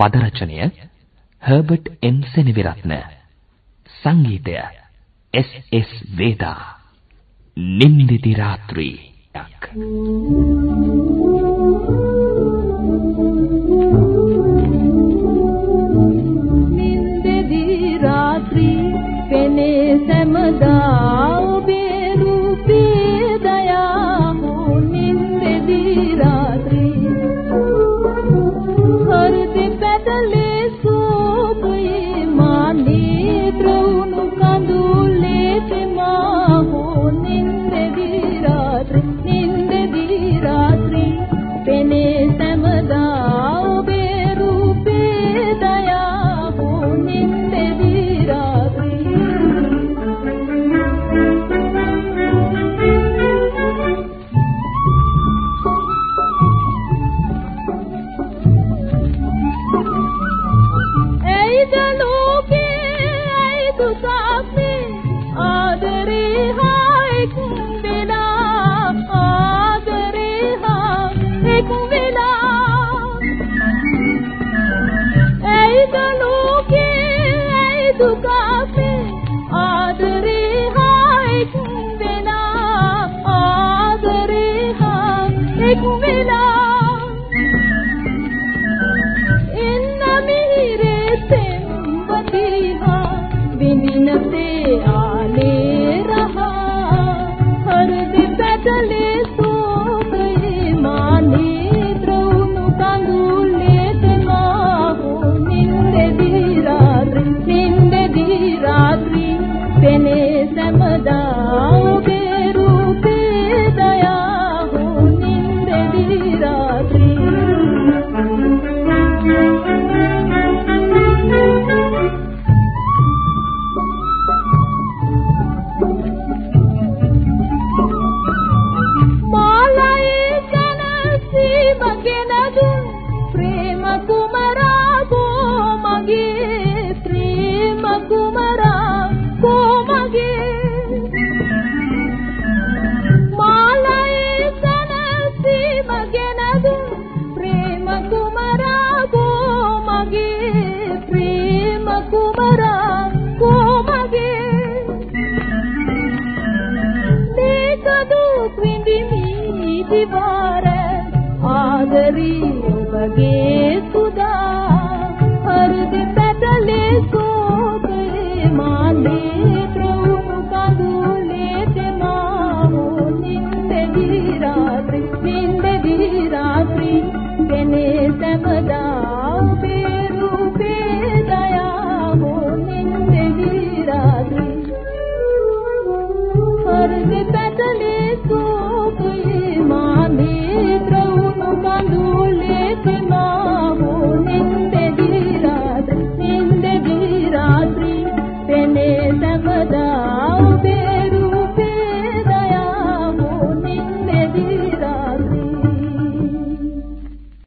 පද රචනය හර්බර්ට් එම් සෙනවිරත්න. සංගීතය S S වේදා. නිම්දිති රාත්‍රී. Thank you. सुका Ramadan. අතිබාර ආදරී ඔබගේ සුදා හෘද පැටලේ සෝතේ මානේ ප්‍රවුණු කඳුලේ තමාමෝ නින්දේ රාත්‍රී නින්දේ රාත්‍රී දෙනේ සමදා